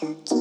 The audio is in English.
Pikachu.